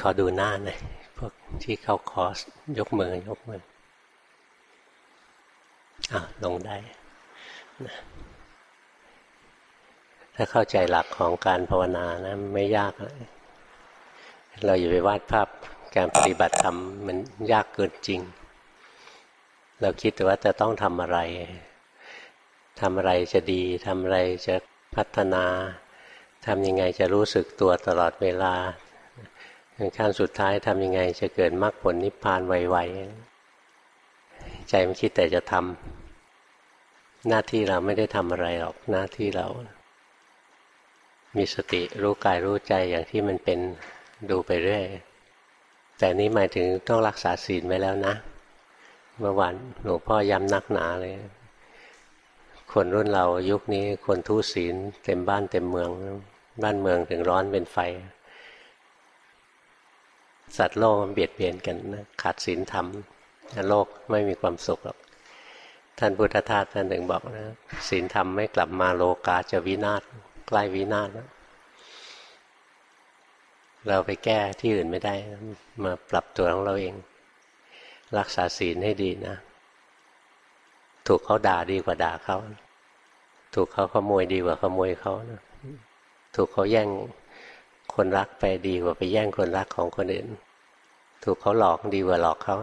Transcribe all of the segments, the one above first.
ขอดูหน้าหน่อยพวกที่เข้าคอร์สยกมือยกมืออะลงได้นะถ้าเข้าใจหลักของการภาวนานะไม่ยากเราอย่าไปวาดภาพการปฏิบัติธรรมมันยากเกินจริง เราคิดแต่ว่าจะต้องทำอะไรทำอะไรจะดีทำอะไรจะพัฒนาทำยังไงจะรู้สึกตัวตลอดเวลา ขั้นสุดท้ายทำยังไง จะเกิดมรรคผลนิพพานไวๆ ใจมันคิดแต่จะทำหน้าที่เราไม่ได้ทำอะไรหรอกหน้าที่เรา มีสติรู้กายรู้ใจอย่างที่มันเป็นดูไปเรื่อย แต่นี้หมายถึงต้องรักษาศีลไว้แล้วนะ เมื่อวานหลวงพ่อย้ำนักหนาเลย คนรุ่นเรายุคนี้คนทุศีลเต็มบ้านเต็มเมือง บ้านเมืองถึงร้อนเป็นไฟ สัตว์โลกมันเบียดเบียนกันนะขาดศีลธรรมโลกไม่มีความสุขหรอกท่านพุทธทาสท่านหนึ่งบอกนะศีลธรรมไม่กลับมาโลกาจะวินาศใกล้วินาศนะเราไปแก้ที่อื่นไม่ได้มาปรับตัวของเราเอง รักษาศีลให้ดีนะ ถูกเขาด่าดีกว่าด่าเขา ถูกเขาขโมยดีกว่าขโมยเขานะถูกเขาแย่ง คนรักไปดีกว่าไปแย่งคนรักของคนอื่น ถูกเขาหลอกดีกว่าหลอกเขา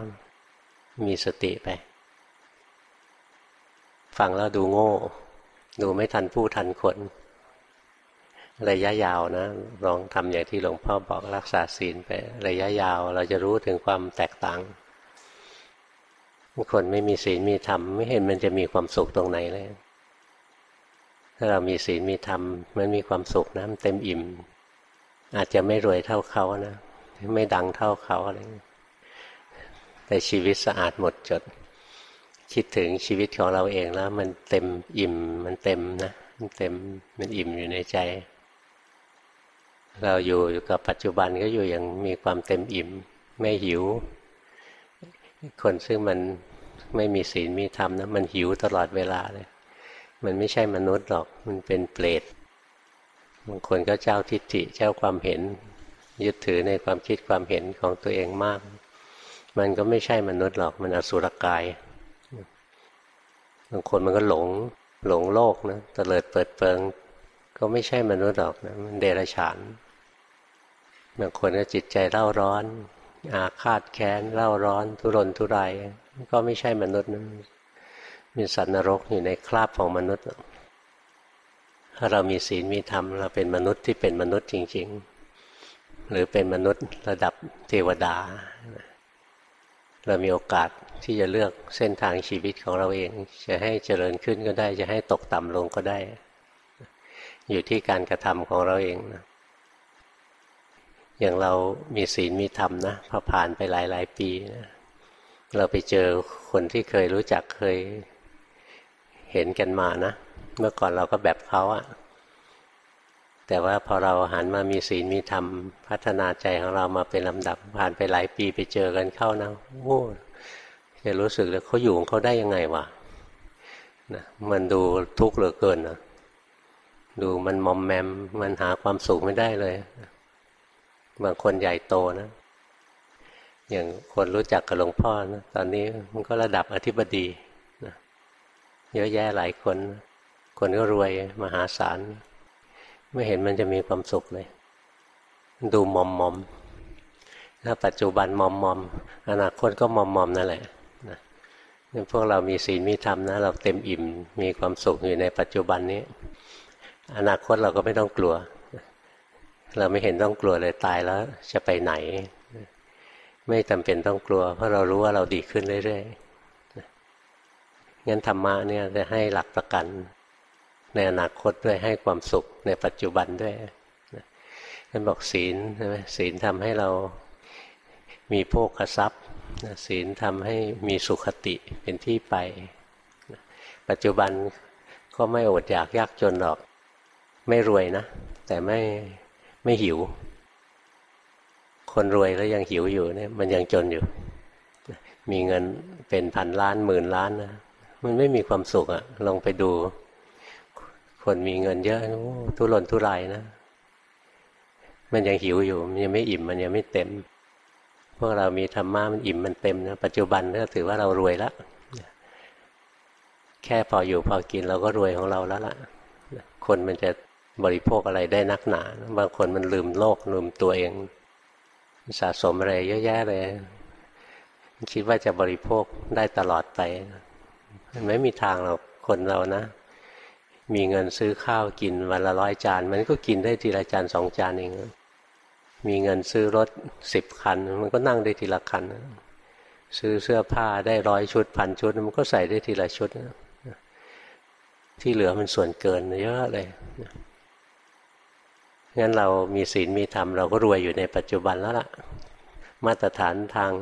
มีสติไป ฟังแล้วดูโง่ ดูไม่ทันผู้ทันคนระยะยาวนะลองทำอย่างที่หลวงพ่อบอกรักษาศีลไประยะยาว เราจะรู้ถึงความแตกต่าง คนไม่มีศีลมีธรรมไม่เห็นมันจะมีความสุขตรงไหนเลยถ้าเรามีศีลมีธรรมมันมีความสุขนะมันเต็มอิ่ม อาจจะไม่รวยเท่าเขานะ ไม่ดังเท่าเขาอะไรแต่ชีวิตสะอาดหมดจด คิดถึงชีวิตของเราเองแล้ว มันเต็มอิ่ม มันเต็มนะ มันเต็มมันอิ่มอยู่ในใจ เราอยู่กับปัจจุบันก็อยู่อย่างมีความเต็มอิ่ม ไม่หิว คนซึ่งมันไม่มีศีลมีธรรมนะมันหิวตลอดเวลาเลย มันไม่ใช่มนุษย์หรอก มันเป็นเปรต บางคนก็เจ้าทิฏฐิเจ้าความเห็น ยึดถือในความคิดความเห็นของตัวเองมาก มันก็ไม่ใช่มนุษย์หรอกมันอสุรกายบางคนมันก็หลงหลงโลกนะเตลิดเปิดเปิง ก็ไม่ใช่มนุษย์หรอกนะมันเดรัจฉานบางคนก็จิตใจเล่าร้อน อาฆาตแค้นเล่าร้อน ทุรนทุรายก็ไม่ใช่มนุษย์นะมีสัตว์นรกอยู่ในคราบของมนุษย์ เรามีศีลมีธรรมเราเป็นมนุษย์ที่เป็นมนุษย์จริง ๆ หรือเป็นมนุษย์ระดับเทวดา เรามีโอกาสที่จะเลือกเส้นทางชีวิตของเราเอง จะให้เจริญขึ้นก็ได้ จะให้ตกต่ำลงก็ได้ อยู่ที่การกระทำของเราเองนะอย่างเรามีศีลมีธรรมนะพอผ่านไปหลายหลายปีนะเราไปเจอคนที่เคยรู้จักเคยเห็นกันมานะ เมื่อก่อนเราก็แบบเขาอะแต่ว่าพอเราหันมามีศีลมีธรรม พัฒนาใจของเรามาเป็นลำดับผ่านไปหลายปีไปเจอกันเข้านะโอ้จะรู้สึกเลยเขาอยู่ของเขาได้ยังไงวะนะมันดูทุกข์เหลือเกินนะดูมันมอมแมมมันหาความสุขไม่ได้เลย บางคนใหญ่โตนะ อย่างคนรู้จักกับหลวงพ่อนะตอนนี้มันก็ระดับอธิบดีนะเยอะแยะหลายคน คนก็รวยมหาศาลไม่เห็นมันจะมีความสุขเลย ดูมอมมอมถ้าปัจจุบันมอมมอมอนาคตก็มอมมอมนั่นแหละนะพวกเรามีศีลมีธรรมนะ เราเต็มอิ่มมีความสุขอยู่ในปัจจุบันนี้ อนาคตเราก็ไม่ต้องกลัว เราไม่เห็นต้องกลัวเลยตายแล้วจะไปไหน ไม่จำเป็นต้องกลัว เพราะเรารู้ว่าเราดีขึ้นเรื่อยๆงั้นธรรมะเนี่ยจะให้หลักประกัน ในอนาคตด้วยให้ความสุขในปัจจุบันด้วยนั่นบอกศีลใช่ไหมศีลทำให้เรามีโภคทรัพย์ศีลทำให้มีสุขติเป็นที่ไป ปัจจุบันก็ไม่อดอยากยากจนหรอก ไม่รวยนะ แต่ไม่ไม่หิว คนรวยแล้วยังหิวอยู่เนี่ยมันยังจนอยู่ มีเงินเป็นพันล้านหมื่นล้านนะมันไม่มีความสุขอะลองไปดู คนมีเงินเยอะทุรนทุรายนะ มันยังหิวอยู่ มันยังไม่อิ่มมันยังไม่เต็ม พวกเรามีธรรมะมันอิ่มมันเต็มนะปัจจุบันก็ถือว่าเรารวยแล้วแค่พออยู่พอกินเราก็รวยของเราแล้วล่ะ คนมันจะบริโภคอะไรได้นักหนา บางคนมันลืมโลกลืมตัวเอง สะสมอะไรเยอะแยะเลย คิดว่าจะบริโภคได้ตลอดไป มันไม่มีทางหรอกคนเรานะ มีเงินซื้อข้าวกินวันละร้อยจาน มันก็กินได้ทีละจานสองจานเอง มีเงินซื้อรถสิบคัน มันก็นั่งได้ทีละคัน ซื้อเสื้อผ้าได้ร้อยชุดพันชุด มันก็ใส่ได้ทีละชุด ที่เหลือมันส่วนเกินเยอะเลยงั้นเรามีศีลมีธรรมเราก็รวยอยู่ในปัจจุบันแล้วล่ะ มาตรฐานทาง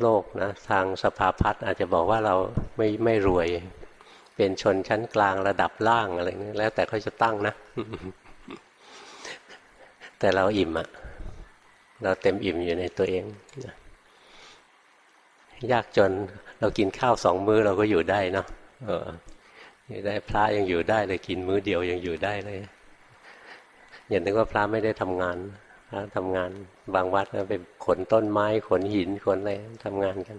โลกนะทางสภาพัฒน์อาจจะบอกว่าเราไม่ไม่รวย เป็นชนชั้นกลางระดับล่างอะไรนี่แล้วแต่เขาจะตั้งนะ แต่เราอิ่มอะเราเต็มอิ่มอยู่ในตัวเอง ยากจนเรากินข้าวสองมื้อเราก็อยู่ได้เนาะอยู่ได้พระยังอยู่ได้เลยกินมื้อเดียวยังอยู่ได้เลยอย่านึกว่าพระไม่ได้ทำงานพระทำงานบางวัดก็ไปขนต้นไม้ขนหินขนอะไรทำงานกัน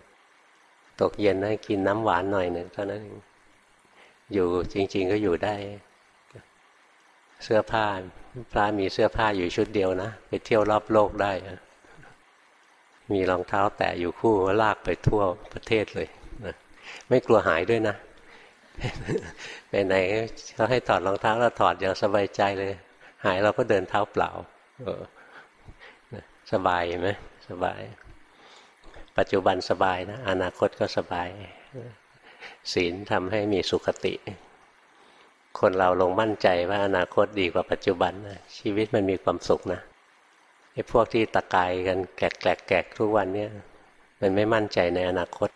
ตกเย็นนะกินน้ำหวานหน่อยหนึ่งเท่านั้นเอง อยู่จริง ๆ ก็อยู่ได้ เสื้อผ้าพระมีเสื้อผ้าอยู่ชุดเดียวนะ ไปเที่ยวรอบโลกได้ มีรองเท้าแตะอยู่คู่ลากไปทั่วประเทศเลยนะไม่กลัวหายด้วยนะไปไหนเขาให้ถอดรองเท้าแล้วถอดอย่างสบายใจเลย หายเราก็เดินเท้าเปล่าสบายไหมสบาย ปัจจุบันสบายนะ อนาคตก็สบาย ศีลทำให้มีสุขติ คนเราลงมั่นใจว่าอนาคตดีกว่าปัจจุบันนะชีวิตมันมีความสุขนะไอ้พวกที่ตะกายกันแกลกแกลกแกกทุกวันเนี่ยมันไม่มั่นใจในอนาคต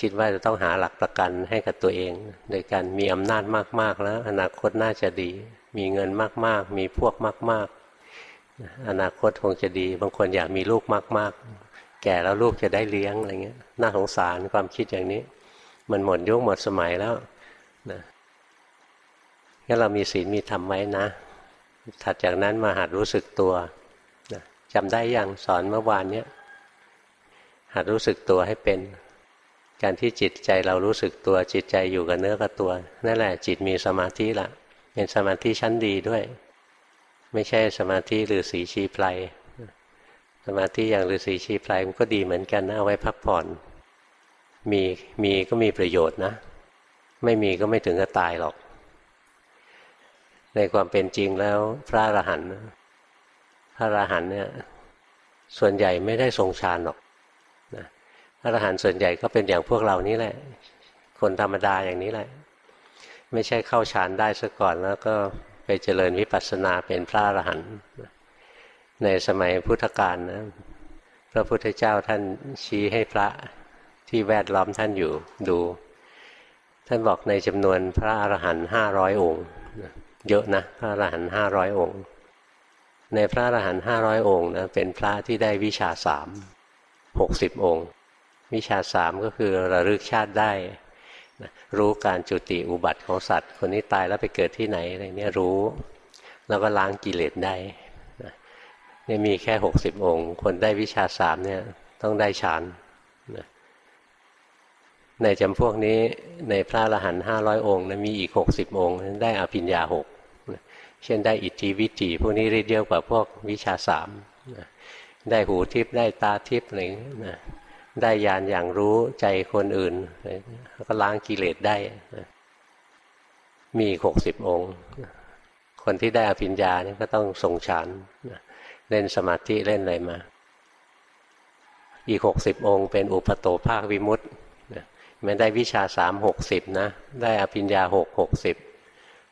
คิดว่าจะต้องหาหลักประกันให้กับตัวเอง โดยการมีอำนาจมากๆแล้ว อนาคตน่าจะดี มีเงินมากๆ มีพวกมาก ๆ อนาคตคงจะดี บางคนอยากมีลูกมาก ๆ แก่แล้วลูกจะได้เลี้ยงอะไรเงี้ยน่าสงสารความคิดอย่างนี้ มันหมดยุคหมดสมัยแล้วนะงั้นเรามีศีลมีธรรมไว้นะ ถัดจากนั้นมาหัดรู้สึกตัวนะจำได้ยังสอนเมื่อวานเนี้ยหัดรู้สึกตัวให้เป็น การที่จิตใจเรารู้สึกตัวจิตใจอยู่กับเนื้อกับตัว นั่นแหละจิตมีสมาธิละเป็นสมาธิชั้นดีด้วย ไม่ใช่สมาธิหรือสีชีไพรสมาธิอย่างหรือสีชีไพรมันก็ดีเหมือนกันนะเอาไว้พักผ่อน มีมีก็มีประโยชน์นะ ไม่มีก็ไม่ถึงกับตายหรอก ในความเป็นจริงแล้วพระอรหันต์พระอรหันต์เนี่ยส่วนใหญ่ไม่ได้ทรงฌานหรอกนะพระอรหันต์ส่วนใหญ่ก็เป็นอย่างพวกเรานี่แหละ คนธรรมดาอย่างนี้แหละ ไม่ใช่เข้าฌานได้ซะก่อนแล้วก็ไปเจริญวิปัสสนาเป็นพระอรหันต์ในสมัยพุทธกาลนะพระพุทธเจ้าท่านชี้ให้พระ ที่แวดล้อมท่านอยู่ดู ท่านบอกในจำนวนพระอรหันต์ห้าร้อยองค์เยอะนะพระอรหันต์ห้าร้อยองค์ ในพระอรหันต์ห้าร้อยองค์นะเป็นพระที่ได้วิชาสามหกสิบองค์ วิชาสามก็คือระลึกชาติได้รู้การจุติอุบัติของสัตว์ คนนี้ตายแล้วไปเกิดที่ไหนอะไรเนี่ยรู้ แล้วก็ล้างกิเลสได้เนี่ยมีแค่หกสิบองค์ คนได้วิชาสามเนี่ยต้องได้ฌาน ในจำพวกนี้ในพระอรหันต์ห้าร้อยองค์นะมีอีกหกสิบองค์ได้อภิญญาหกเช่นได้อิทธิวิจิพวกนี้เรียกเยอะกว่าพวกวิชาสามได้หูทิพย์ได้ตาทิพย์อะไรนะได้ยานอย่างรู้ใจคนอื่นแล้วก็ล้างกิเลสได้มีหกสิบองค์ คนที่ได้อภิญญานี่ก็ต้องทรงฌานเล่นสมาธิเล่นอะไรมา อีกหกสิบองค์ เป็นอุปโตภาควิมุตต์ มันได้วิชาสามหกสิบนะ ได้อภิญญาหกหกสิบ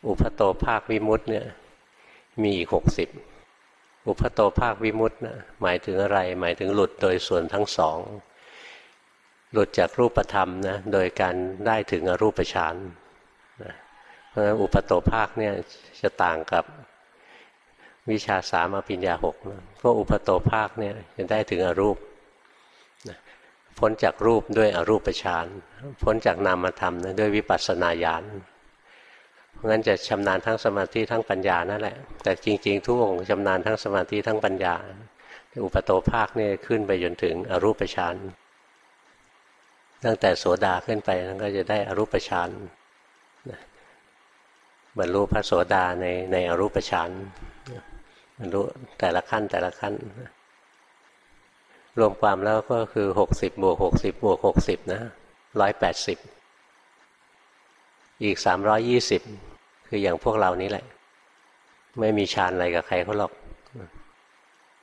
อุปโตภาควิมุตเนี่ยมีอีกหกสิบอุปโตภาควิมุตนะหมายถึงอะไร หมายถึงหลุดโดยส่วนทั้งสอง หลุดจากรูปธรรมนะโดยการได้ถึงอรูปฌานนะเพราะฉะนั้นอุปโตภาคเนี่ยจะต่างกับวิชาสามอภิญญาหกนะพวกอุปโตภาคเนี่ยจะได้ถึงอรูป พ้นจากรูปด้วยอรูปฌานพ้นจากนามธรรมนะด้วยวิปัสสนาญาณพงั้นจะชำนาญทั้งสมาธิทั้งปัญญานั่นแหละ แต่จริง ๆ ทุกองค์ชำนาญทั้งสมาธิทั้งปัญญา อุปโตภาคเนี่ยขึ้นไปจนถึงอรูปฌานตั้งแต่โสดาขึ้นไปนั้นก็จะได้อรูปฌานบรรลุพระโสดาในในอรูปฌานบรรลุแต่ละขั้นแต่ละขั้น รวมความแล้วก็คือหกสิบบวกหกสิบบวกหกสิบนะร้อยแปดสิบอีกสามร้อยยี่สิบคืออย่างพวกเรานี้แหละ ไม่มีฌานอะไรกับใครเขาหรอก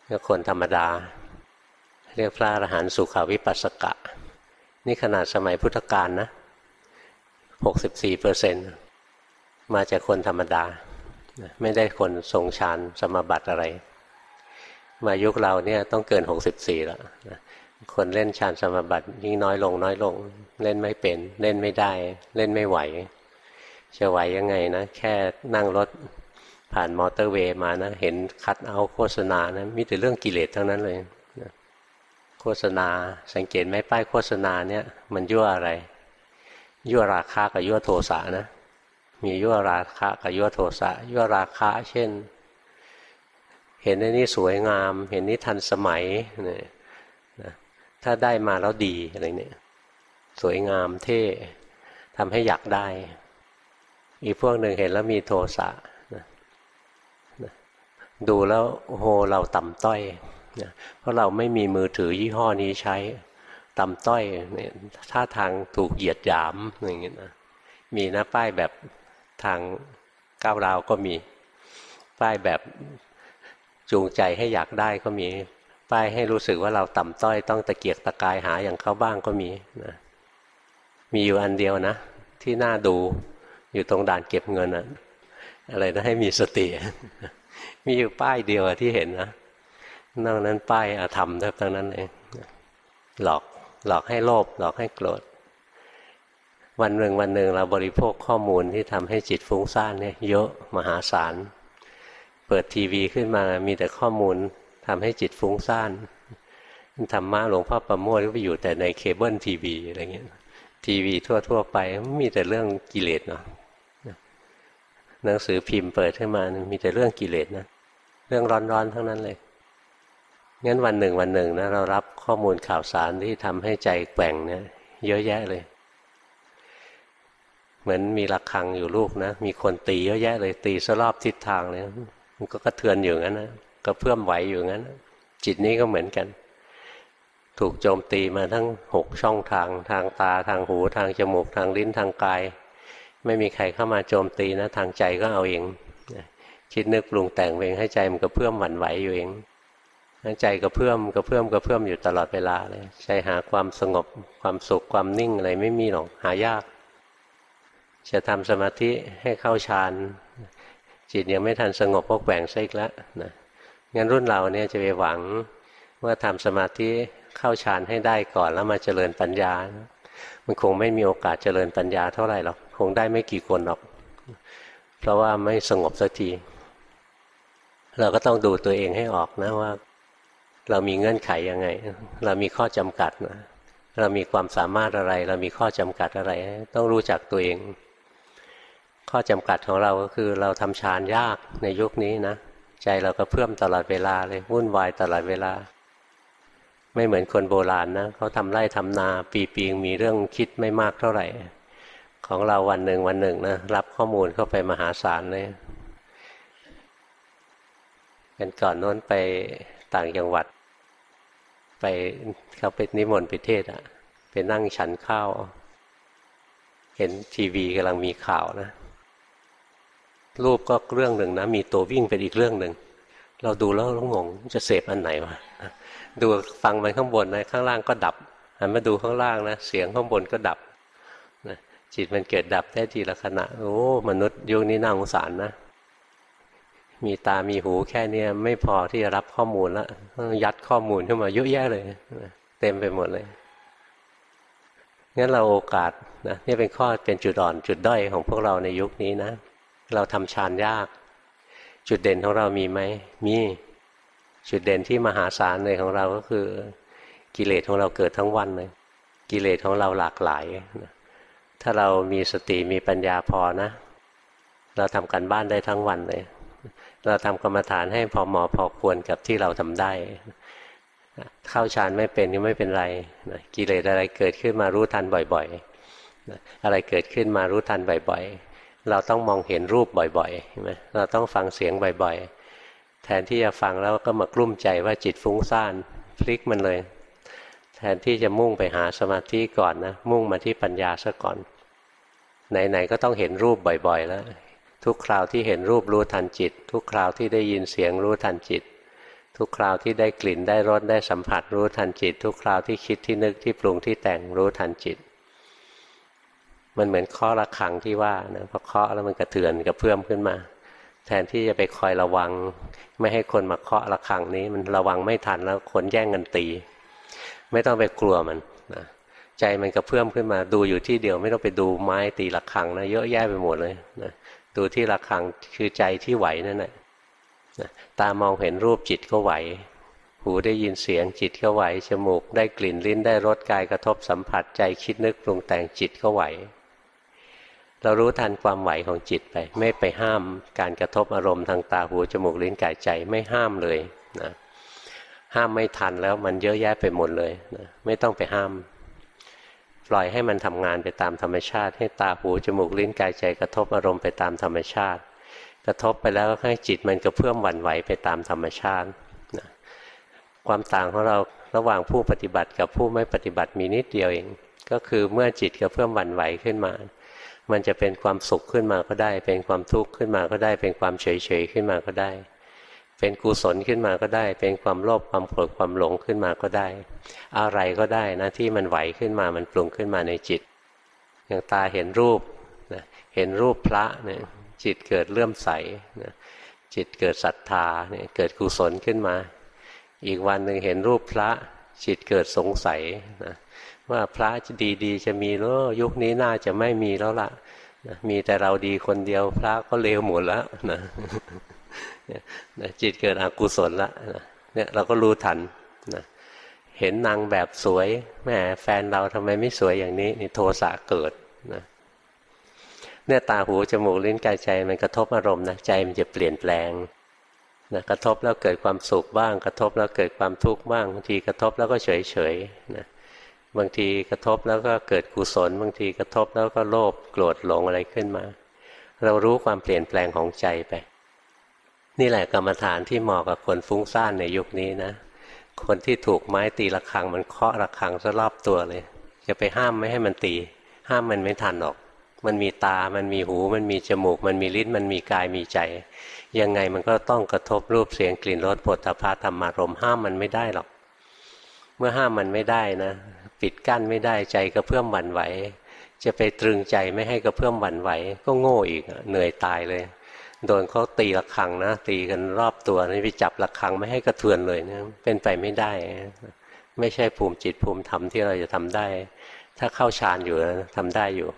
ก็คนธรรมดา เรียกพระอรหันต์สุขาวิปัสสกะ นี่ขนาดสมัยพุทธกาลนะหกสิบสี่เปอร์เซ็นมาจากคนธรรมดา ไม่ได้คนทรงฌานสมบัติอะไร มายุคเราเนี่ยต้องเกินหกสิบสี่แล้วคนเล่นฌานสมบัติยิ่งน้อยลงน้อยลง เล่นไม่เป็น เล่นไม่ได้ เล่นไม่ไหว จะไหวยังไงนะ แค่นั่งรถผ่านมอเตอร์เวย์มานะเห็นคัดเอาโฆษณานะมีแต่เรื่องกิเลสทั้งนั้นเลยนะโฆษณาสังเกตไหมป้ายโฆษณาเนี่ย มันยั่วอะไร ยั่วราคากับยั่วโทสะนะ มียั่วราคะกับยั่วโทสะยั่วราคะเช่น เห็นในนี้สวยงาม เห็นนี้ทันสมัยนี่ยนะถ้าได้มาแล้วดีอะไรเนี่ย สวยงามเท่ทำให้อยากได้ อีกพวกหนึ่งเห็นแล้วมีโทสะนะนะดูแล้วโหเราต่ำต้อยนะเพราะเราไม่มีมือถือยี่ห้อนี้ใช้ต่ำต้อยเนี่ยท่าทางถูกเหยียดหยามอย่างเงี้ยนะมีนะป้ายแบบทางก้าวราวก็มีป้ายแบบ จูงใจให้อยากได้ก็มี ป้ายให้รู้สึกว่าเราต่ำต้อยต้องตะเกียกตะกายหาอย่างเขาบ้างก็มีนะมีอยู่อันเดียวนะ ที่น่าดูอยู่ตรงด่านเก็บเงินอะอะไรนะให้มีสติ มีอยู่ป้ายเดียวที่เห็นนะนอกนั้นป้ายอาธรรมทั้งนั้นเองหลอกหลอกให้โลภหลอกให้โกรธวันหนึ่งวันหนึ่งเราบริโภคข้อมูลที่ทำให้จิตฟุ้งซ่านเนี่ยเยอะมหาศาล เปิดทีวีขึ้นมามีแต่ข้อมูลทำให้จิตฟุ้งซ่านธรรมะหลวงพ่อประโมทก็ไปอยู่แต่ในเคเบิลทีวีอะไรเงี้ยทีวีทั่ว ๆ ไปมีแต่เรื่องกิเลสเนาะหนังสือพิมพ์เปิดขึ้นมา มีแต่เรื่องกิเลสนะเรื่องร้อนๆทั้งนั้นเลยงั้นวันหนึ่งวันหนึ่งนะเรารับข้อมูลข่าวสารที่ทำให้ใจแกว่งเนี่ยเยอะแยะเลย เหมือนมีระฆังอยู่ลูกนะ มีคนตีเยอะแยะเลยตีสรอบทิศทางเลย มันก็กระเทือนอยู่งั้นนะก็เพื่อมไหวอยู่งั้น จิตนี้ก็เหมือนกัน ถูกโจมตีมาทั้งหกช่องทาง ทางตาทางหูทางจมูกทางลิ้นทางกาย ไม่มีใครเข้ามาโจมตีนะ ทางใจก็เอาเองคิดนึกปรุงแต่งเองให้ใจมันก็เพื่อมหวั่นไหวอยู่เองใจก็เพื่อมก็เพื่อมก็เพื่อมอยู่ตลอดเวลาเลยใจหาความสงบความสุขความนิ่งอะไรไม่มีหรอกหายาก จะทำสมาธิให้เข้าฌาน จิตยังไม่ทันสงบก็แกว่งซะอีกแล้วนะงั้นรุ่นเราเนี่ยจะไปหวังว่าทำสมาธิเข้าฌานให้ได้ก่อนแล้วมาเจริญปัญญา มันคงไม่มีโอกาสเจริญปัญญาเท่าไหร่หรอกคงได้ไม่กี่คนหรอก เพราะว่าไม่สงบสักทีเราก็ต้องดูตัวเองให้ออกนะว่า เรามีเงื่อนไขยังไง เรามีข้อจำกัดนะเรามีความสามารถอะไร เรามีข้อจำกัดอะไร ต้องรู้จักตัวเอง ข้อจำกัดของเราก็คือเราทำฌานยากในยุคนี้นะ ใจเราก็เพิ่มตลอดเวลาเลยวุ่นวายตลอดเวลา ไม่เหมือนคนโบราณนะเขาทำไร่ทำนา ปีปีงมีเรื่องคิดไม่มากเท่าไหร่ ของเราวันหนึ่งวันหนึ่งนะรับข้อมูลเข้าไปมหาศาลเลยเป็นก่อนโน้นไปต่างจังหวัด ไปเขาไปนิมนต์ไปเทศอะไปนั่งฉันข้าวเห็นทีวีกำลังมีข่าวนะ รูปก็เรื่องหนึ่งนะมีตัววิ่งเป็นอีกเรื่องหนึ่งเราดูแล้วเรางงจะเสพอันไหนวะดูฟังมันข้างบนนะข้างล่างก็ดับหันมาดูข้างล่างนะเสียงข้างบนก็ดับจิตมันเกิดดับได้ทีละขณะโอ้มนุษย์ยุคนี้น่าสงสารนะ มีตามีหูแค่นี้ไม่พอที่จะรับข้อมูลแล้วยัดข้อมูลขึ้นมาเยอะแยะเลยเต็มไปหมดเลยงั้นเราโอกาสนะนี่เป็นข้อเป็นจุดอ่อนจุดด้อยของพวกเราในยุคนี้นะ เราทำฌานยาก จุดเด่นของเรามีไหมมี จุดเด่นที่มหาศาลเลยของเราก็คือ กิเลสของเราเกิดทั้งวันเลยกิเลสของเราหลากหลาย ถ้าเรามีสติมีปัญญาพอนะ เราทำกันบ้านได้ทั้งวันเลย เราทำกรรมฐานให้พอเหมาะพอควรกับที่เราทำได้ เข้าฌานไม่เป็นก็ไม่เป็นไร กิเลสอะไรเกิดขึ้นมารู้ทันบ่อย ๆ อะไรเกิดขึ้นมารู้ทันบ่อย ๆ เราต้องมองเห็นรูปบ่อยๆใช่ไหมเราต้องฟังเสียงบ่อยๆ แทนที่จะฟังแล้วก็มากลุ้มใจว่าจิตฟุ้งซ่านพลิกมันเลย แทนที่จะมุ่งไปหาสมาธิก่อนนะมุ่งมาที่ปัญญาซะก่อน ไหนๆก็ต้องเห็นรูปบ่อยๆ แล้ว ทุกคราวที่เห็นรูปรู้ทันจิต ทุกคราวที่ได้ยินเสียงรู้ทันจิต ทุกคราวที่ได้กลิ่นได้รสได้สัมผัสรู้ทันจิต ทุกคราวที่คิดที่นึกที่ปรุงที่แต่งรู้ทันจิต มันเหมือนเคาะระฆังที่ว่านะพอเคาะแล้วมันกระเทือนกระเพื่อมขึ้นมา แทนที่จะไปคอยระวัง ไม่ให้คนมาเคาะระฆังนี้ มันระวังไม่ทันแล้วคนแย่งกันตี ไม่ต้องไปกลัวมันนะใจมันกระเพื่อมขึ้นมาดูอยู่ที่เดียวไม่ต้องไปดูไม้ตีระฆังนะเยอะแยะไปหมดเลยนะดูที่ระฆังคือใจที่ไหวนั่นแหละตามองเห็นรูปจิตก็ไหว หูได้ยินเสียงจิตก็ไหว จมูกได้กลิ่นลิ้นได้รสกายกระทบสัมผัสใจคิดนึกปรุงแต่งจิตก็ไหว เรารู้ทันความไหวของจิตไป ไม่ไปห้ามการกระทบอารมณ์ทางตาหูจมูกลิ้นกายใจไม่ห้ามเลยนะห้ามไม่ทันแล้วมันเยอะแยะไปหมดเลยนะไม่ต้องไปห้าม ปล่อยให้มันทำงานไปตามธรรมชาติ ให้ตาหูจมูกลิ้นกายใจ กระทบอารมณ์ไปตามธรรมชาติ กระทบไปแล้วให้จิตมันกระเพื่อมหวั่นไหวไปตามธรรมชาตินะความต่างของเราระหว่างผู้ปฏิบัติกับผู้ไม่ปฏิบัติมีนิดเดียวเอง ก็คือเมื่อจิตกระเพื่อมหวั่นไหวขึ้นมา มันจะเป็นความสุขขึ้นมาก็ได้ เป็นความทุกข์ขึ้นมาก็ได้ เป็นความเฉยๆขึ้นมาก็ได้ เป็นกุศลขึ้นมาก็ได้ เป็นความโลภความโกรธความหลงขึ้นมาก็ได้ อะไรก็ได้นะที่มันไหวขึ้นมามันปรุงขึ้นมาในจิต อย่างตาเห็นรูปนะเห็นรูปพระเนี่ยจิตเกิดเลื่อมใสนะจิตเกิดศรัทธาเนี่ยเกิดกุศลขึ้นมา อีกวันหนึ่งเห็นรูปพระ จิตเกิดสงสัยนะ ว่าพระจะดีๆจะมีหรือยุคนี้น่าจะไม่มีแล้วล่ะนะมีแต่เราดีคนเดียวพระก็เลวหมดแล้วนะจิตเกิดอกุศลละเนี่ยเราก็รู้ทันนะเห็นนางแบบสวยแม่แฟนเราทำไมไม่สวยอย่างนี้นี่โทสะเกิดนะเนี่ยตาหูจมูกลิ้นกายใจมันกระทบอารมณ์นะใจมันจะเปลี่ยนแปลงนะกระทบแล้วเกิดความสุขบ้าง กระทบแล้วเกิดความทุกข์บ้างบางทีกระทบแล้วก็เฉยเฉยนะ บางทีกระทบแล้วก็เกิดกุศล บางทีกระทบแล้วก็โลภโกรธหลงอะไรขึ้นมา เรารู้ความเปลี่ยนแปลงของใจไป นี่แหละกรรมฐานที่เหมาะกับคนฟุ้งซ่านในยุคนี้นะ คนที่ถูกไม้ตีระฆังมันเคาะระฆังซะรอบตัวเลย จะไปห้ามไม่ให้มันตี ห้ามมันไม่ทันหรอก มันมีตา มันมีหู มันมีจมูก มันมีลิ้น มันมีกายมีใจ ยังไงมันก็ต้องกระทบรูปเสียงกลิ่นรสผลตภะธรรมารมห้ามมันไม่ได้หรอก เมื่อห้ามมันไม่ได้นะ ปิดกั้นไม่ได้ใจก็เพื่อมหวั่นไหว จะไปตรึงใจไม่ให้กระเพื่อมหวั่นไหว ก็โง่อีกเหนื่อยตายเลย โดนเขาตีระฆังนะ ตีกันรอบตัวนี่ไปจับระฆังไม่ให้กระเทือนเลยเนะเป็นไปไม่ได้ ไม่ใช่ภูมิจิตภูมิธรรมที่เราจะทำได้ ถ้าเข้าฌานอยู่นะทำได้อยู่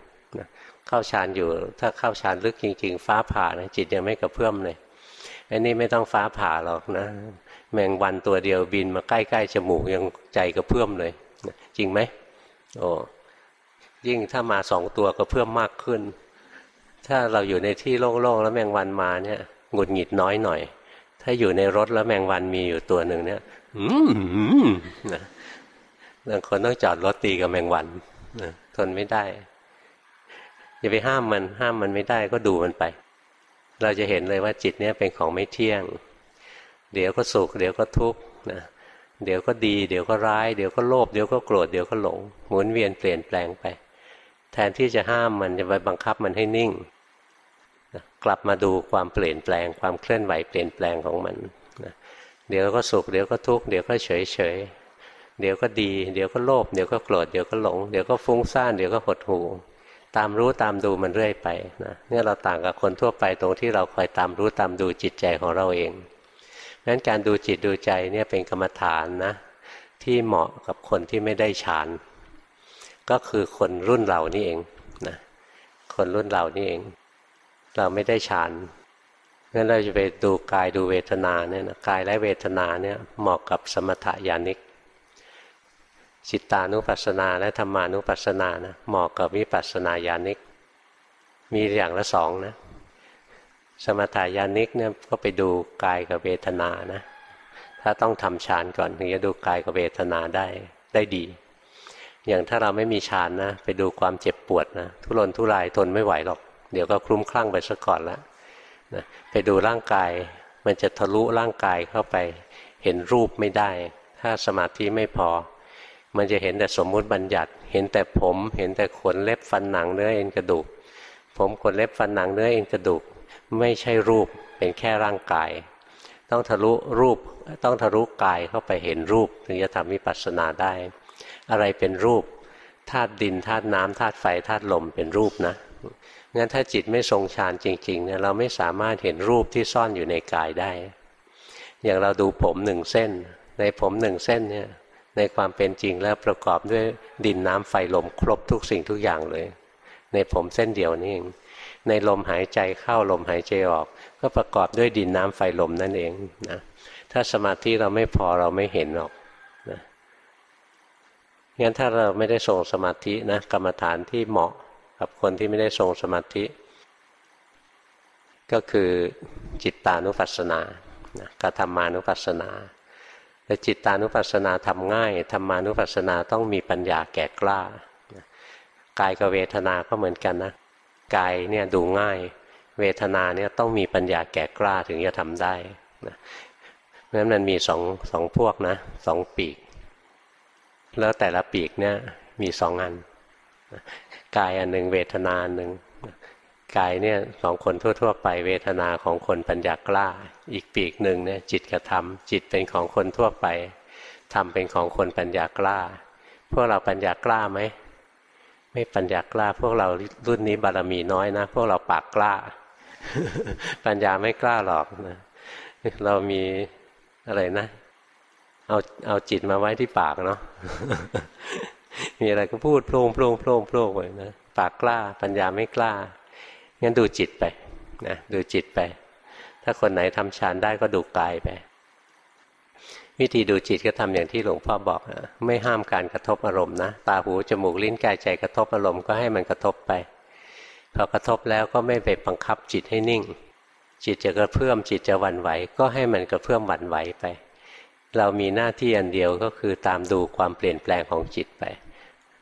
เข้าฌานอยู่ ถ้าเข้าฌานลึกจริง ๆ ฟ้าผ่านะจิตยังไม่กระเพื่อมเลยอันนี้ไม่ต้องฟ้าผ่าหรอกนะ แมงวันตัวเดียวบินมาใกล้ๆจมูกยังใจกระเพื่อมเลย จริงไหมโอ้ยิ่งถ้ามาสองตัวกระเพื่มมากขึ้น ถ้าเราอยู่ในที่โล่งๆแล้วแมงวันมาเนี่ยหงุดหงิดน้อยหน่อย ถ้าอยู่ในรถแล้วแมงวันมีอยู่ตัวหนึ่งเนี่ย อืมนะบางคนต้องจอดรถตีกับแมงวันนะทนไม่ได้อย่าไปห้ามมันห้ามมันไม่ได้ก็ดูมันไป เราจะเห็นเลยว่าจิตเนี่ยเป็นของไม่เที่ยง เดี๋ยวก็สุขเดี๋ยวก็ทุกข์นะ เดี๋ยวก็ดีเดี๋ยวก็ร้าย เดี๋ยวก็โลภเดี๋ยวก็โกรธเดี๋ยวก็หลงหมุนเวียนเปลี่ยนแปลงไป แทนที่จะห้ามมันจะไปบังคับมันให้นิ่งกลับมาดูความเปลี่ยนแปลง ความเคลื่อนไหวเปลี่ยนแปลงของมันนะเดี๋ยวก็สุขเดี๋ยวก็ทุกข์เดี๋ยวก็เฉยเฉยเดี๋ยวก็ดีเดี๋ยวก็โลภเดี๋ยวก็โกรธเดี๋ยวก็หลงเดี๋ยวก็ฟุ้งซ่านเดี๋ยวก็หดหู่ตามรู้ตามดูมันเรื่อยไปนะเนี่ยเราต่างกับคนทั่วไปตรงที่เราคอยตามรู้ตามดูจิตใจของเราเอง นั้นการดูจิตดูใจเนี่ยเป็นกรรมฐานนะที่เหมาะกับคนที่ไม่ได้ฌานก็คือคนรุ่นเรานี่เองนะคนรุ่นเรานี่เอง เราไม่ได้ฌานงั้นเราจะไปดูกายดูเวทนาเนี่ยนะกายและเวทนาเนี่ยเหมาะกับสมถยานิกจิตานุปัสสนาและธรรมานุปัสสนานะเหมาะกับวิปัสสนาญาณิก มีอย่างละสองนะ สมถายานิกเนี่ยก็ไปดูกายกับเวทนานะ ถ้าต้องทำฌานก่อนถึงจะดูกายกับเวทนาได้ได้ดี อย่างถ้าเราไม่มีฌานนะ ไปดูความเจ็บปวดนะทุรนทุรายทนไม่ไหวหรอก เดี๋ยวก็คลุ้มคลั่งไปซะก่อนแล้วนะไปดูร่างกายมันจะทะลุร่างกายเข้าไปเห็นรูปไม่ได้ ถ้าสมาธิไม่พอ มันจะเห็นแต่สมมุติบัญญัติ เห็นแต่ผม เห็นแต่ขนเล็บฟันหนังเนื้อเอ็นกระดูก ผมขนเล็บฟันหนังเนื้อเอ็นกระดูก ไม่ใช่รูปเป็นแค่ร่างกาย ต้องทะลุรูปต้องทะลุกายเข้าไปเห็นรูปถึงจะทำวิปัสสนาได้ อะไรเป็นรูปธาตุดินธาตุน้ำธาตุไฟธาตุลมเป็นรูปนะงั้นถ้าจิตไม่ทรงฌานจริงๆเนี่ยเราไม่สามารถเห็นรูปที่ซ่อนอยู่ในกายได้ อย่างเราดูผมหนึ่งเส้น ในผมหนึ่งเส้นเนี่ยในความเป็นจริงแล้วประกอบด้วยดินน้ำไฟลมครบทุกสิ่งทุกอย่างเลย ในผมเส้นเดียวนี่เอง ในลมหายใจเข้าลมหายใจออก ก็ประกอบด้วยดินน้ำไฟลมนั่นเองนะถ้าสมาธิเราไม่พอเราไม่เห็นหรอกนะงั้นถ้าเราไม่ได้ทรงสมาธินะกรรมฐานที่เหมาะกับคนที่ไม่ได้ทรงสมาธิ ก็คือจิตตานุปัสสนากับธรรมานุปัสสนาแต่จิตตานุปัสสนาทำง่ายธรรมานุปัสสนาต้องมีปัญญาแก่กล้ากายกับเวทนาก็เหมือนกันนะ กายเนี่ยดูง่าย เวทนาเนี่ยต้องมีปัญญาแก่กล้าถึงจะทำได้นะเพราะฉะนั้นมันมีสองสองพวกนะสองปีก แล้วแต่ละปีกเนี่ยมีสองอันกายอันหนึ่งเวทนาหนึ่งกายเนี่ยของคนทั่ว ๆ ไปเวทนาของคนปัญญากล้า อีกปีกหนึ่งเนี่ยจิตกระทำจิตเป็นของคนทั่วไปทำเป็นของคนปัญญากล้า พวกเราปัญญากล้าไหม ไม่ปัญญากล้า พวกเรารุ่นนี้บารมีน้อยนะ พวกเราปากกล้า ปัญญาไม่กล้าหรอกนะเรามีอะไรนะ เอาเอาจิตมาไว้ที่ปากเนาะมีอะไรก็พูดโพลงโพลงโพลงโพลงไปนะปากกล้า ปัญญาไม่กล้างั้นดูจิตไปนะดูจิตไป ถ้าคนไหนทำฌานได้ก็ดูกายไป วิธีดูจิตก็ทำอย่างที่หลวงพ่อบอกนะไม่ห้ามการกระทบอารมณ์นะตาหูจมูกลิ้นกายใจกระทบอารมณ์ก็ให้มันกระทบไปพอกระทบแล้วก็ไม่ไปบังคับจิตให้นิ่ง จิตจะกระเพื่อมจิตจะหวั่นไหว ก็ให้มันกระเพื่อมหวั่นไหวไป เรามีหน้าที่อันเดียวก็คือตามดูความเปลี่ยนแปลงของจิตไป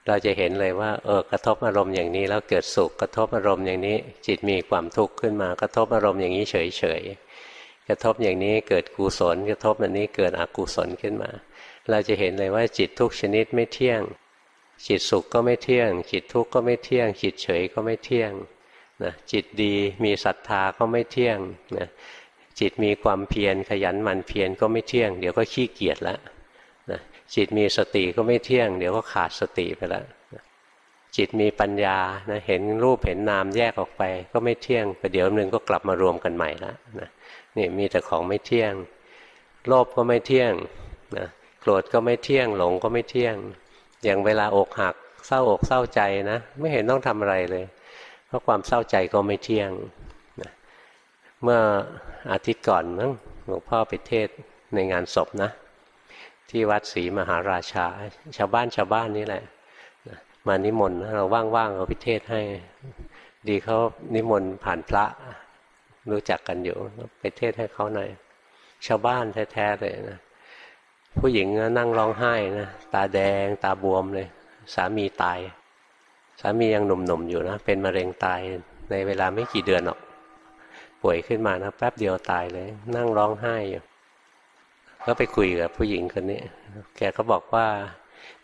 เราจะเห็นเลยว่าเออกระทบอารมณ์อย่างนี้แล้วเกิดสุขกระทบอารมณ์อย่างนี้ จิตมีความทุกข์ขึ้นมากระทบอารมณ์อย่างนี้เฉยเฉย กระทบอย่างนี้เกิดกุศลกระทบอันนี้เกิดอกุศลขึ้นมา เราจะเห็นเลยว่าจิตทุกชนิดไม่เที่ยง จิตสุขก็ไม่เที่ยง จิตทุกข์ก็ไม่เที่ยง จิตเฉยก็ไม่เที่ยงนะจิตดีมีศรัทธาก็ไม่เที่ยงนะจิตมีความเพียรขยันหมั่นเพียรก็ไม่เที่ยง เดี๋ยวก็ขี้เกียจแล้วนะจิตมีสติก็ไม่เที่ยง เดี๋ยวก็ขาดสติไปแล้วจิตมีปัญญานะเห็นรูปเห็นนามแยกออกไป ก็ไม่เที่ยงประเดี๋ยวหนึ่งก็กลับมารวมกันใหม่แล้วนะ นี่มีแต่ของไม่เที่ยง โลภก็ไม่เที่ยงนะโกรธก็ไม่เที่ยง หลงก็ไม่เที่ยง อย่างเวลาอกหัก เศร้าอกเศร้าใจนะ ไม่เห็นต้องทำอะไรเลย เพราะความเศร้าใจก็ไม่เที่ยงนะเมื่ออาทิตย์ก่อนนั้งหลวงพ่อไปเทศในงานศพนะ ที่วัดศรีมหาราชา ชาวบ้านชาวบ้านนี่แหละมานิมนต์เราว่างๆเราพิเทศให้ ดีเขานิมนต์ผ่านพระ รู้จักกันอยู่ ไปเทศให้เขาหน่อย ชาวบ้านแท้ๆเลยนะผู้หญิงนั่งร้องไห้นะตาแดงตาบวมเลย สามีตาย สามียังหนุ่มๆอยู่นะ เป็นมะเร็งตายในเวลาไม่กี่เดือนหรอก ป่วยขึ้นมานะแป๊บเดียวตายเลย นั่งร้องไห้อยู่ก็ไปคุยกับผู้หญิงคนนี้ แกก็บอกว่า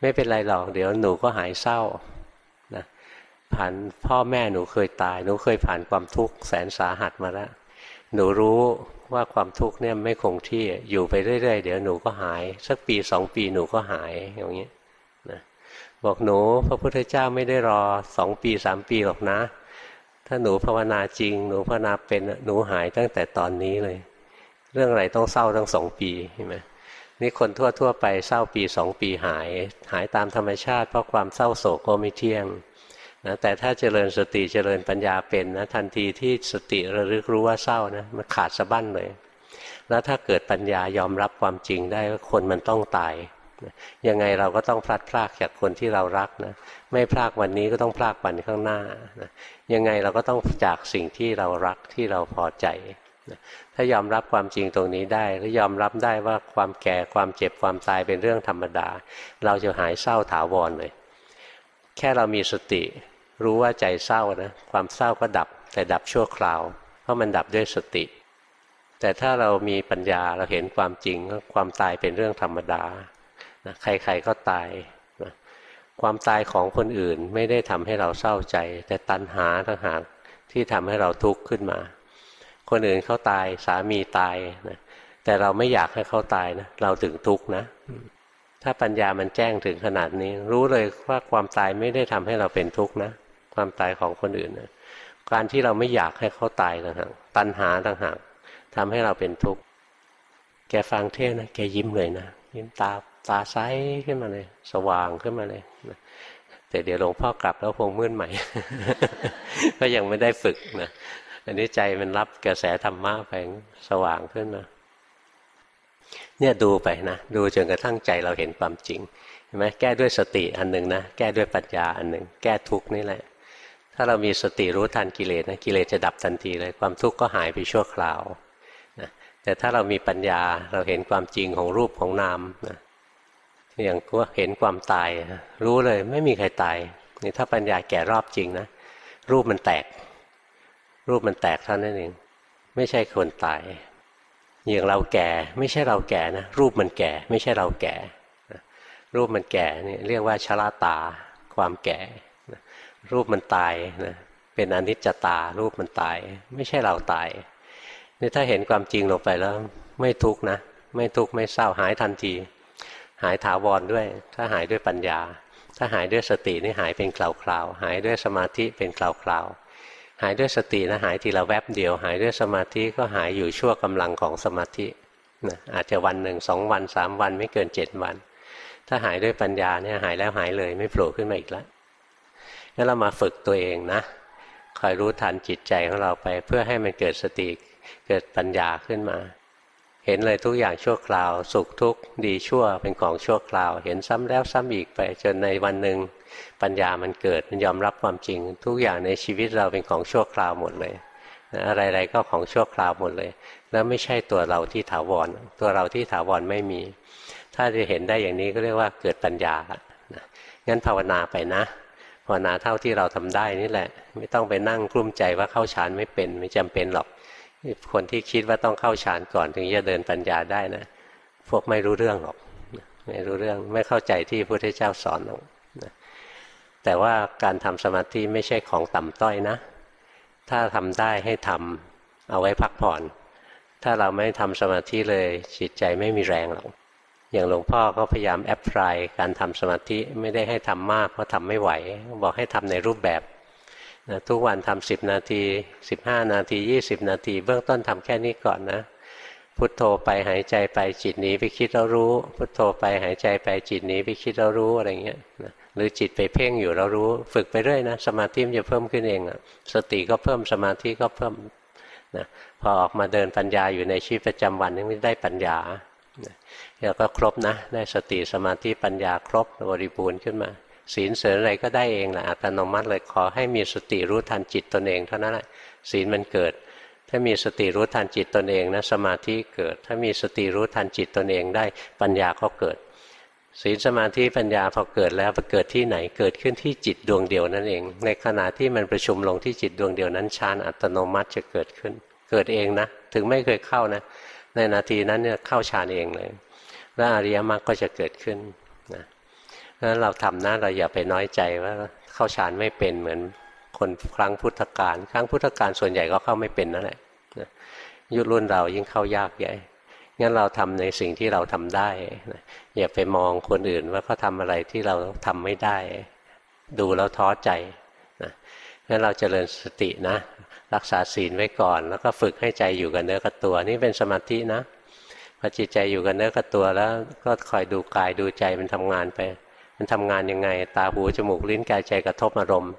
ไม่เป็นไรหรอก เดี๋ยวหนูก็หายเศร้า ผ่านพ่อแม่หนูเคยตาย หนูเคยผ่านความทุกข์แสนสาหัสมาแล้ว หนูรู้ว่าความทุกข์เนี่ยไม่คงที่อยู่ไปเรื่อยๆ เดี๋ยวหนูก็หาย สักปีสองปีหนูก็หายอย่างนี้นะบอกหนูพระพุทธเจ้าไม่ได้รอสองปีสามปีหรอกนะ ถ้าหนูภาวนาจริง หนูภาวนาเป็นหนูหายตั้งแต่ตอนนี้เลย เรื่องอะไรต้องเศร้าตั้งสองปีใช่ไหมนี่คนทั่วทั่วไปเศร้าปีสองปีหาย หายตามธรรมชาติ เพราะความเศร้าโศกก็ไม่เที่ยง นะแต่ถ้าเจริญสติเจริญปัญญาเป็นนะทันทีที่สติระลึกรู้ว่าเศร้านะมันขาดสะบั้นเลย แล้วถ้าเกิดปัญญายอมรับความจริงได้ว่าคนมันต้องตายยังไงเราก็ต้องพลัดพรากจากคนที่เรารักนะไม่พรากวันนี้ก็ต้องพรากวันข้างหน้านะยังไงเราก็ต้องจากสิ่งที่เรารักที่เราพอใจนะถ้ายอมรับความจริงตรงนี้ได้แล้วยอมรับได้ว่าความแก่ความเจ็บความตายเป็นเรื่องธรรมดา เราจะหายเศร้าถาวรเลย แค่เรามีสติ รู้ว่าใจเศร้านะความเศร้าก็ดับ แต่ดับชั่วคราว เพราะมันดับด้วยสติ แต่ถ้าเรามีปัญญาเราเห็นความจริงความตายเป็นเรื่องธรรมดานะใครๆก็ตายนะความตายของคนอื่นไม่ได้ทำให้เราเศร้าใจ แต่ตัณหาต่างหากที่ทำให้เราทุกข์ขึ้นมา คนอื่นเขาตายสามีตายนะแต่เราไม่อยากให้เขาตายนะเราถึงทุกข์นะถ้าปัญญามันแจ้งถึงขนาดนี้ รู้เลยว่าความตายไม่ได้ทำให้เราเป็นทุกข์นะ ความตายของคนอื่นนะการที่เราไม่อยากให้เขาตายต่างหากตัณหาต่างหากทำให้เราเป็นทุกข์แกฟังเทศนะแกยิ้มเลยนะยิ้มตาตาใสขึ้นมาเลย สว่างขึ้นมาเลยแต่เดี๋ยวหลวงพ่อกลับแล้วคงมืดใหม่ ก็ยังไม่ได้ฝึกนะอันนี้ใจมันรับกระแสธรรมะไปสว่างขึ้นมาเนี่ยดูไปนะดูจนกระทั่งใจเราเห็นความจริงเห็นไหมแก้ด้วยสติอันหนึ่งนะแก้ด้วยปัญญาอันหนึ่งแก้ทุกนี่แหละ ถ้าเรามีสติรู้ทันกิเลสนะกิเลสจะดับทันทีเลยความทุกข์ก็หายไปชั่วคราวนะแต่ถ้าเรามีปัญญาเราเห็นความจริงของรูปของนามนะอย่างว่าเห็นความตาย รู้เลยไม่มีใครตายนี่ถ้าปัญญาแก่รอบจริงนะรูปมันแตก รูปมันแตกเท่านั้นเองไม่ใช่คนตาย อย่างเราแก่ไม่ใช่เราแก่นะรูปมันแก่ ไม่ใช่เราแก่ รูปมันแก่นี่เรียกว่าชราตาความแก่ รูปมันตายนะเป็นอนิจจตา รูปมันตาย ไม่ใช่เราตายนี่ถ้าเห็นความจริงลงไปแล้ว ไม่ทุกข์นะไม่ทุกข์ไม่เศร้าหายทันที หายถาวรด้วย ถ้าหายด้วยปัญญา ถ้าหายด้วยสตินี่หายเป็นคราวๆหายด้วยสมาธิเป็นคราวๆหายด้วยสตินะหายทีละแวบเดียว หายด้วยสมาธิก็หายอยู่ชั่วกำลังของสมาธินะอาจจะวันหนึ่งสองวันสามวันไม่เกินเจ็ดวัน ถ้าหายด้วยปัญญาเนี่ยหายแล้วหายเลยไม่โผล่ขึ้นมาอีกแล้ว งั้นเรามาฝึกตัวเองนะคอยรู้ทันจิตใจของเราไป เพื่อให้มันเกิดสติเกิดปัญญาขึ้นมา เห็นเลยทุกอย่างชั่วคราว สุขทุกข์ดีชั่วเป็นของชั่วคราว เห็นซ้ำแล้วซ้ำอีกไปจนในวันหนึ่งปัญญามันเกิดมันยอมรับความจริง ทุกอย่างในชีวิตเราเป็นของชั่วคราวหมดเลยอะไรๆก็ของชั่วคราวหมดเลย แล้วไม่ใช่ตัวเราที่ถาวร ตัวเราที่ถาวรไม่มี ถ้าจะเห็นได้อย่างนี้ก็เรียกว่าเกิดปัญญางั้นภาวนาไปนะ ภาวนาเท่าที่เราทำได้นี่แหละ ไม่ต้องไปนั่งกลุ้มใจว่าเข้าฌานไม่เป็นไม่จำเป็นหรอกคนที่คิดว่าต้องเข้าฌานก่อนถึงจะเดินปัญญาได้นะ พวกไม่รู้เรื่องหรอก ไม่รู้เรื่องไม่เข้าใจที่พระพุทธเจ้าสอนหรอกแต่ว่าการทำสมาธิไม่ใช่ของต่ำต้อยนะ ถ้าทำได้ให้ทำเอาไว้พักผ่อน ถ้าเราไม่ทำสมาธิเลยจิตใจไม่มีแรงหรอก อย่างหลวงพ่อก็พยายามแอพพลายการทำสมาธิไม่ได้ให้ทำมากเพราะทำไม่ไหว บอกให้ทำในรูปแบบนะทุกวันทำสิบนาทีสิบห้านาทียี่สิบนาที เบื้องต้นทำแค่นี้ก่อนนะ พุทโธไปหายใจไปจิตหนีไปคิดเรารู้ พุทโธไปหายใจไปจิตหนีไปคิดเรารู้อะไรเงี้ยนะหรือจิตไปเพ่งอยู่เรารู้ ฝึกไปเรื่อยนะสมาธิมันจะเพิ่มขึ้นเองอะสติก็เพิ่มสมาธิก็เพิ่มนะพอออกมาเดินปัญญาอยู่ในชีวิตประจำวันนี่ไม่ได้ปัญญา แล้วก็ครบนะได้สติสมาธิปัญญาครบบริบูรณ์ขึ้นมา ศีลเสริญอะไรก็ได้เองแหละอัตโนมัติเลยขอให้มีสติรู้ทันจิตตนเองเท่านั้นแหละศีลมันเกิด ถ้ามีสติรู้ทันจิตตนเองนะสมาธิเกิด ถ้ามีสติรู้ทันจิตตนเองได้ปัญญาก็เกิด ศีลสมาธิปัญญาพอเกิดแล้วไปเกิดที่ไหนเกิดขึ้นที่จิตดวงเดียวนั่นเอง ในขณะที่มันประชุมลงที่จิตดวงเดียวนั้นฌานอัตโนมัติจะเกิดขึ้น เกิดเองนะ ถึงไม่เคยเข้านะ ในนาทีนั้นเนี่ยเข้าฌานเองเลยแล้วอริยมรรคก็จะเกิดขึ้นนะนั้นเราทำนะเราอย่าไปน้อยใจว่าเข้าฌานไม่เป็นเหมือนคนครั้งพุทธกาลครั้งพุทธกาลส่วนใหญ่ก็เข้าไม่เป็นนั่นแหละนะยุครุ่นเรายิ่งเข้ายากใหญ่งั้นเราทำในสิ่งที่เราทำได้นะอย่าไปมองคนอื่นว่าเขาทาอะไรที่เราทำไม่ได้ ดูแล้วท้อใจนะงั้นเราเจริญสตินะ รักษาศีลไว้ก่อน แล้วก็ฝึกให้ใจอยู่กับเนื้อกับตัว นี่เป็นสมาธินะพอจิตใจอยู่กับเนื้อกับตัวแล้วก็คอยดูกายดูใจมันทำงานไป มันทำงานยังไง ตาหูจมูกลิ้นกายใจกระทบอารมณ์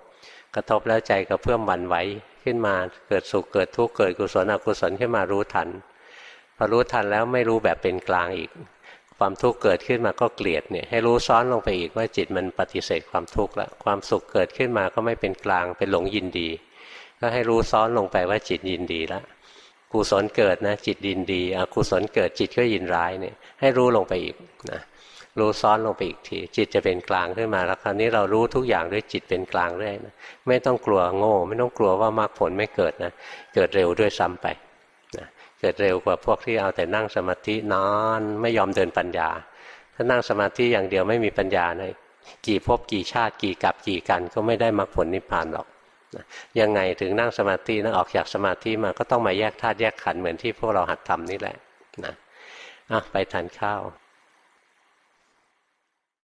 กระทบแล้วใจก็เพื่อมหวั่นไหวขึ้นมาเกิดสุขเกิดทุกข์เกิดกุศลอกุศลขึ้นมารู้ทันพอรู้ทันแล้วไม่รู้แบบเป็นกลางอีก ความทุกข์เกิดขึ้นมาก็เกลียดเนี่ยให้รู้ซ้อนลงไปอีกว่าจิตมันปฏิเสธความทุกข์ละความสุขเกิดขึ้นมาก็ไม่เป็นกลางเป็นหลงยินดี ก็ให้รู้ซ้อนลงไปว่าจิตยินดีและกุศลเกิดนะ จิตยินดีอกุศลเกิดจิตก็ยินร้ายเนี่ย ให้รู้ลงไปอีกนะรู้ซ้อนลงไปอีกที จิตจะเป็นกลางขึ้นมาแล้วคราวนี้เรารู้ทุกอย่างด้วยจิตเป็นกลางเรื่อยนะไม่ต้องกลัวโง่ ไม่ต้องกลัวว่ามรรคผลไม่เกิดนะเกิดเร็วด้วยซ้ำไปนะเกิดเร็วกว่าพวกที่เอาแต่นั่งสมาธินอนไม่ยอมเดินปัญญา ถ้านั่งสมาธิอย่างเดียวไม่มีปัญญานะกี่ภพกี่ชาติกี่กับกี่กันก็ไม่ได้มรรคผลนิพพานหรอก ยังไงถึงนั่งสมาธินะออกจากสมาธิมาก็ต้องมาแยกธาตุแยกขันธ์เหมือนที่พวกเราหัดทำนี่แหละนะอะไปทานข้าว